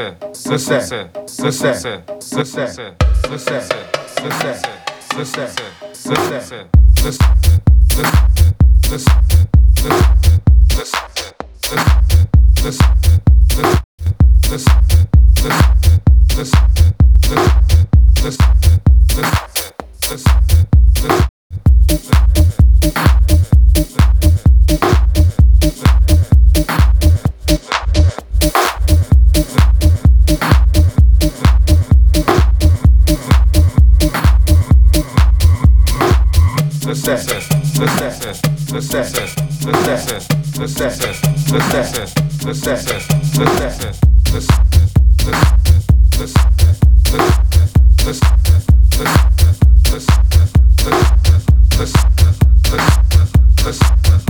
Succès, succès, succès, succès, succès, succès, succès, succès, succès, Let's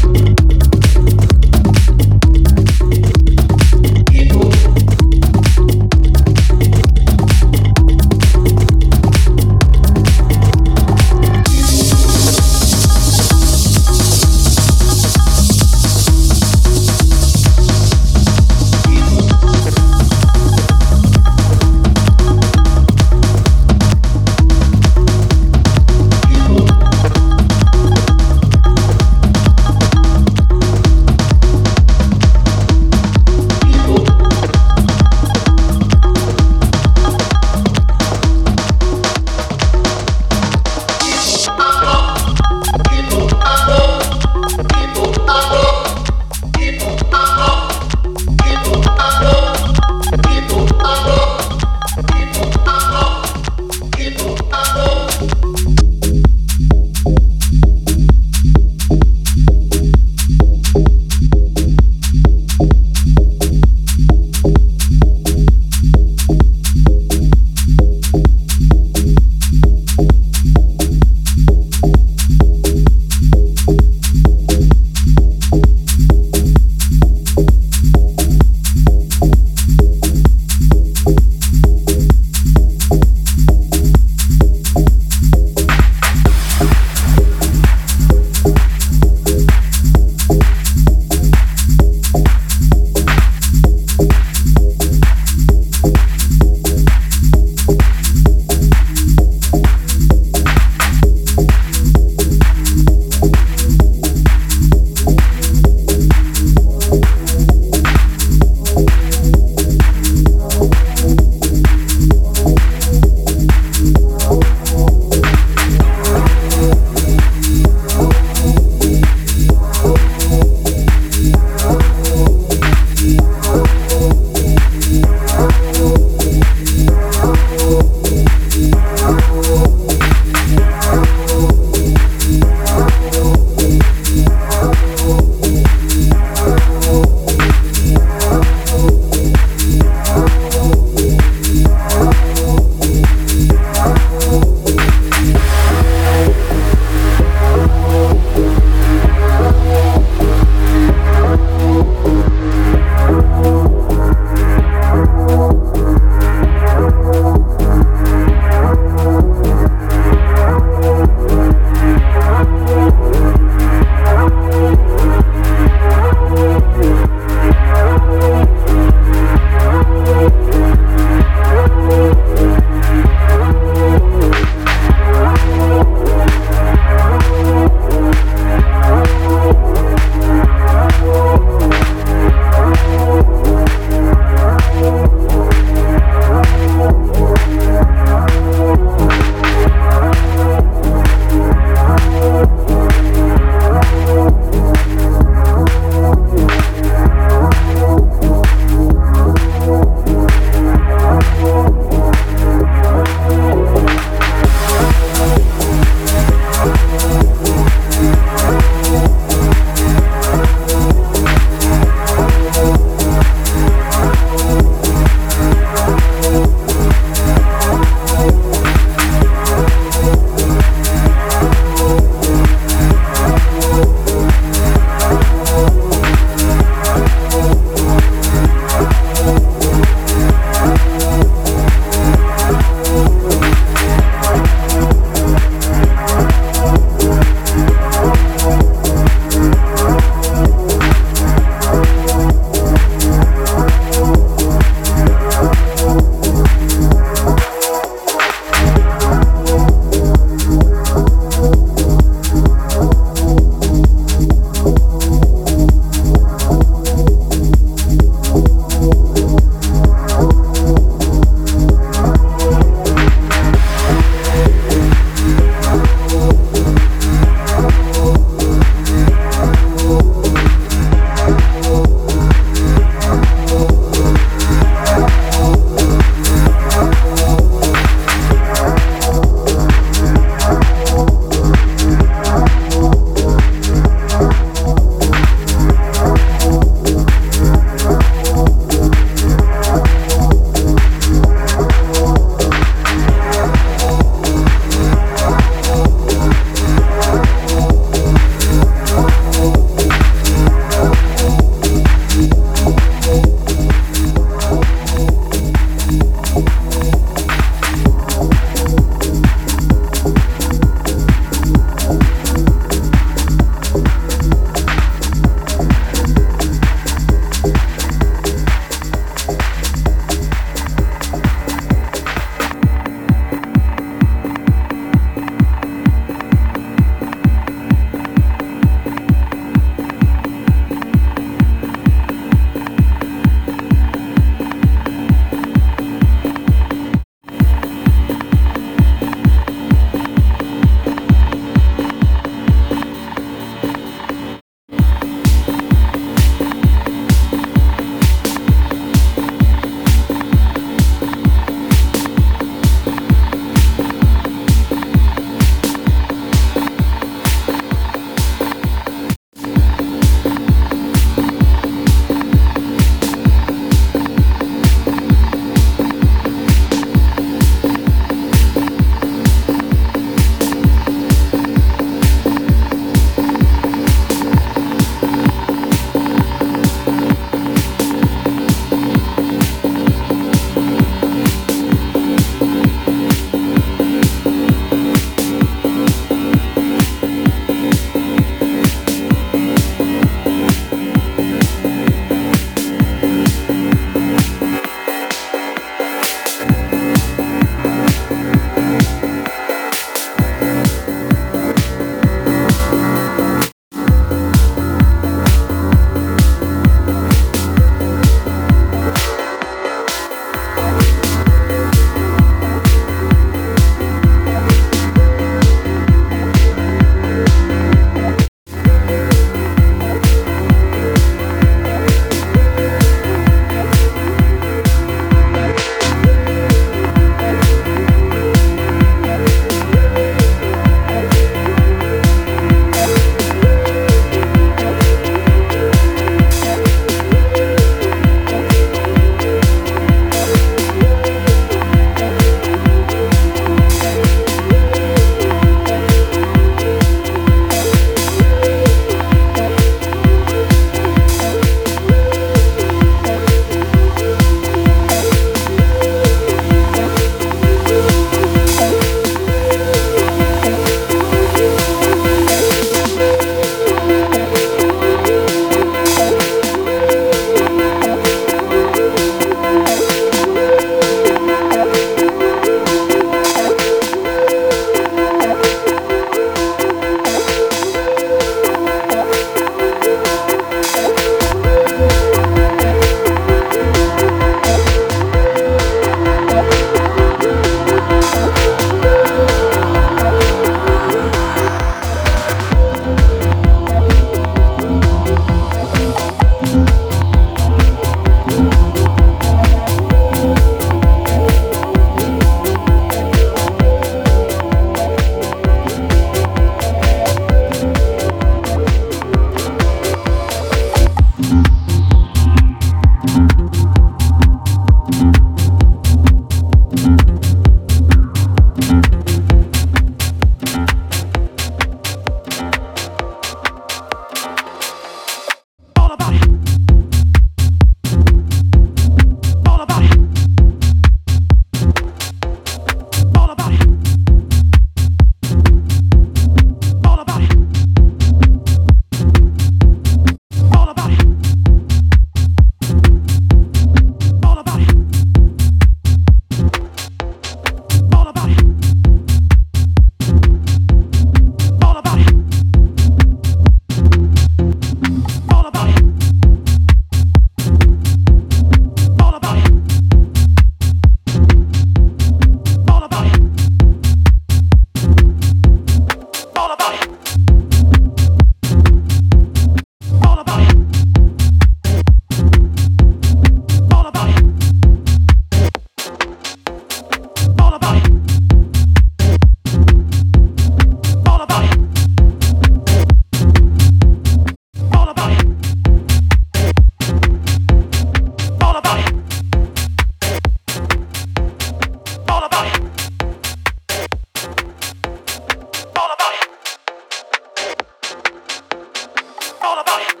all about it.